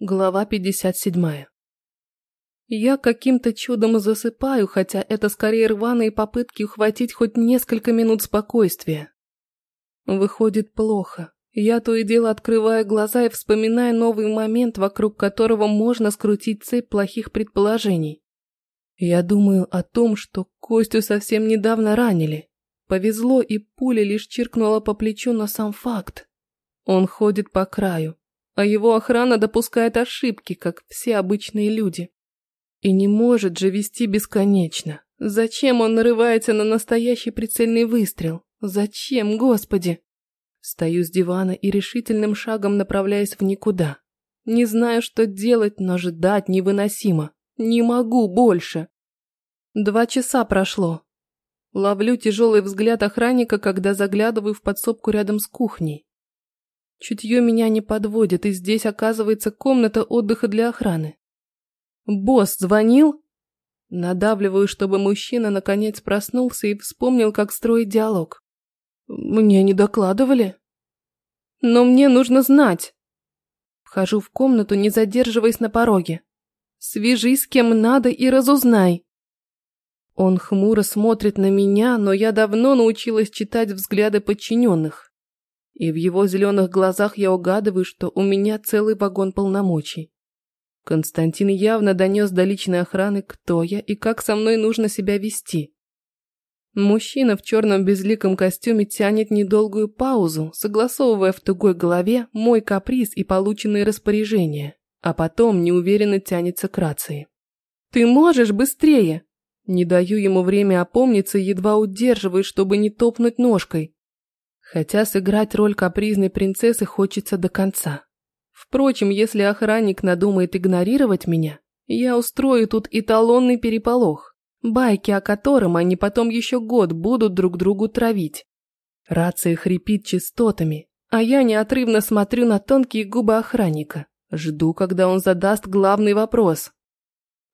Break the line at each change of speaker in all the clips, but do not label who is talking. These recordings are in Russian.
Глава 57. Я каким-то чудом засыпаю, хотя это скорее рваные попытки ухватить хоть несколько минут спокойствия. Выходит плохо. Я то и дело открываю глаза и вспоминаю новый момент, вокруг которого можно скрутить цепь плохих предположений. Я думаю о том, что Костю совсем недавно ранили. Повезло, и пуля лишь чиркнула по плечу, но сам факт. Он ходит по краю, а его охрана допускает ошибки, как все обычные люди. И не может же вести бесконечно. Зачем он нарывается на настоящий прицельный выстрел? Зачем, Господи? Стою с дивана и решительным шагом направляюсь в никуда. Не знаю, что делать, но ждать невыносимо. Не могу больше. Два часа прошло. Ловлю тяжелый взгляд охранника, когда заглядываю в подсобку рядом с кухней. Чутье меня не подводит, и здесь оказывается комната отдыха для охраны. «Босс звонил?» Надавливаю, чтобы мужчина наконец проснулся и вспомнил, как строить диалог. «Мне не докладывали?» «Но мне нужно знать!» Вхожу в комнату, не задерживаясь на пороге. «Свяжись с кем надо и разузнай!» Он хмуро смотрит на меня, но я давно научилась читать взгляды подчиненных. И в его зеленых глазах я угадываю, что у меня целый вагон полномочий. Константин явно донес до личной охраны, кто я и как со мной нужно себя вести. Мужчина в черном безликом костюме тянет недолгую паузу, согласовывая в тугой голове мой каприз и полученные распоряжения, а потом неуверенно тянется к рации. «Ты можешь быстрее!» Не даю ему время опомниться, едва удерживаю, чтобы не топнуть ножкой. Хотя сыграть роль капризной принцессы хочется до конца. Впрочем, если охранник надумает игнорировать меня, я устрою тут эталонный переполох, байки о котором они потом еще год будут друг другу травить. Рация хрипит частотами, а я неотрывно смотрю на тонкие губы охранника. Жду, когда он задаст главный вопрос.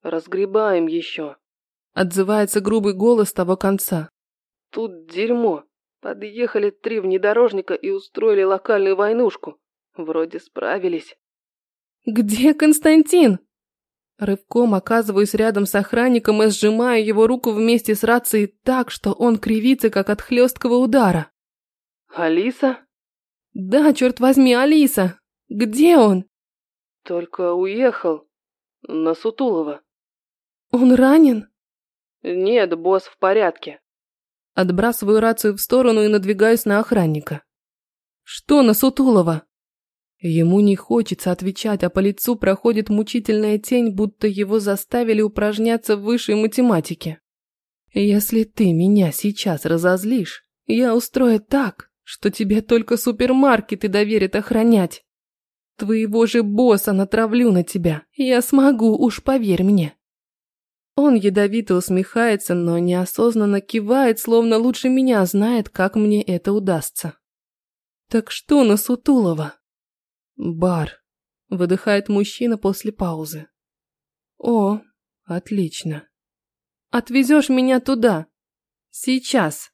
«Разгребаем еще», — отзывается грубый голос того конца. «Тут дерьмо. Подъехали три внедорожника и устроили локальную войнушку. Вроде справились. «Где Константин?» Рывком оказываюсь рядом с охранником и сжимаю его руку вместе с рацией так, что он кривится, как от хлесткого удара. «Алиса?» «Да, черт возьми, Алиса! Где он?» «Только уехал. На Сутулова». «Он ранен?» «Нет, босс в порядке. Отбрасываю рацию в сторону и надвигаюсь на охранника. «Что на Сутулова?» Ему не хочется отвечать, а по лицу проходит мучительная тень, будто его заставили упражняться в высшей математике. «Если ты меня сейчас разозлишь, я устрою так, что тебе только супермаркеты доверят охранять. Твоего же босса натравлю на тебя, я смогу, уж поверь мне». Он ядовито усмехается, но неосознанно кивает, словно лучше меня знает, как мне это удастся. «Так что на Сутулова?» «Бар», — выдыхает мужчина после паузы. «О, отлично. Отвезешь меня туда? Сейчас?»